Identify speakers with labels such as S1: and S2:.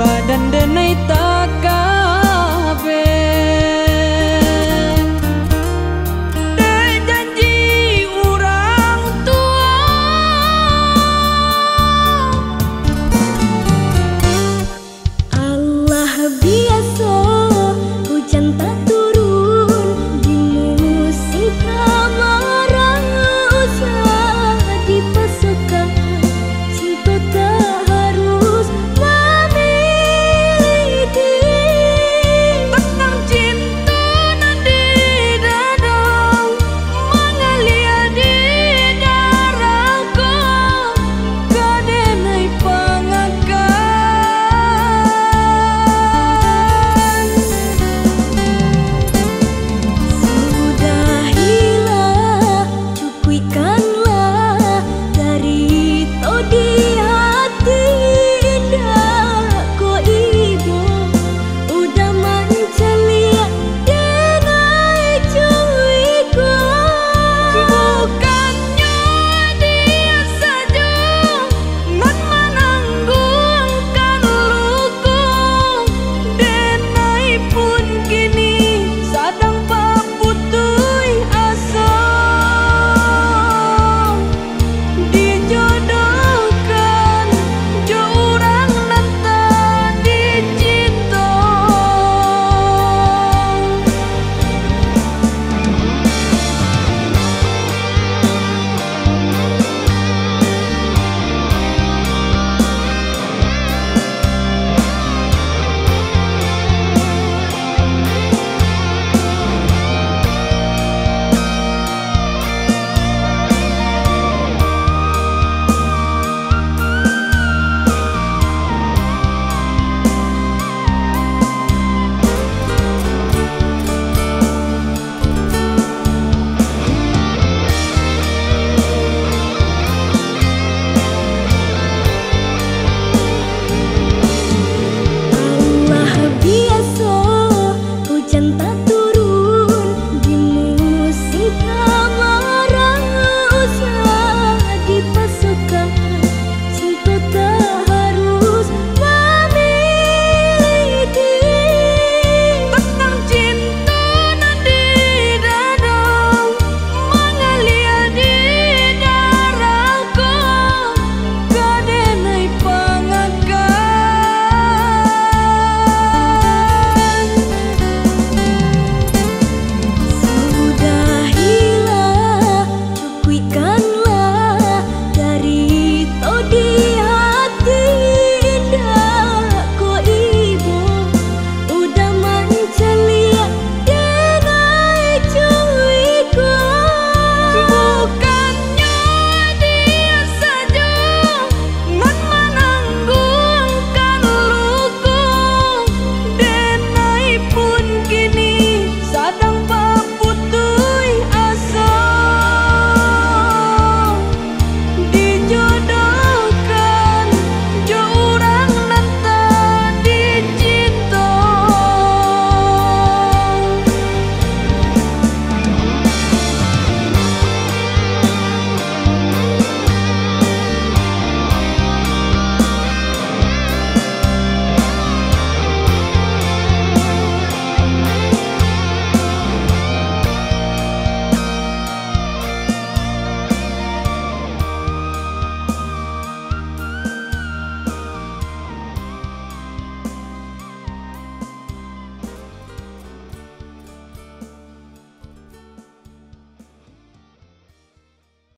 S1: But